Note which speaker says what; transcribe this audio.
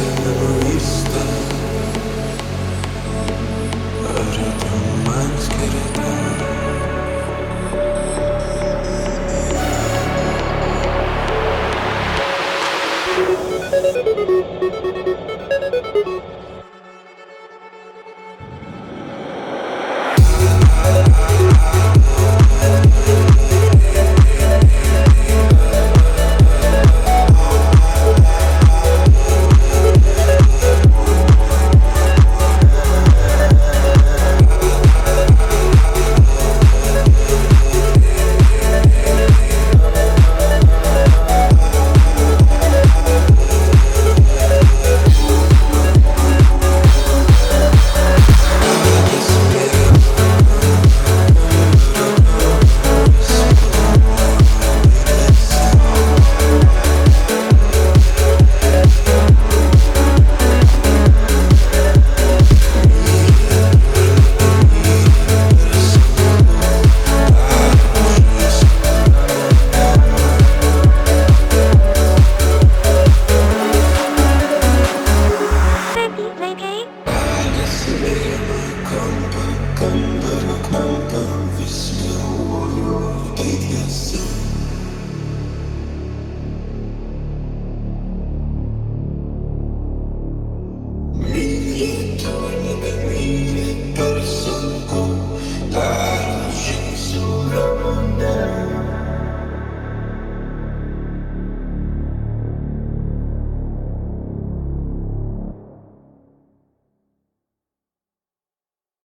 Speaker 1: in the room. If only could read it,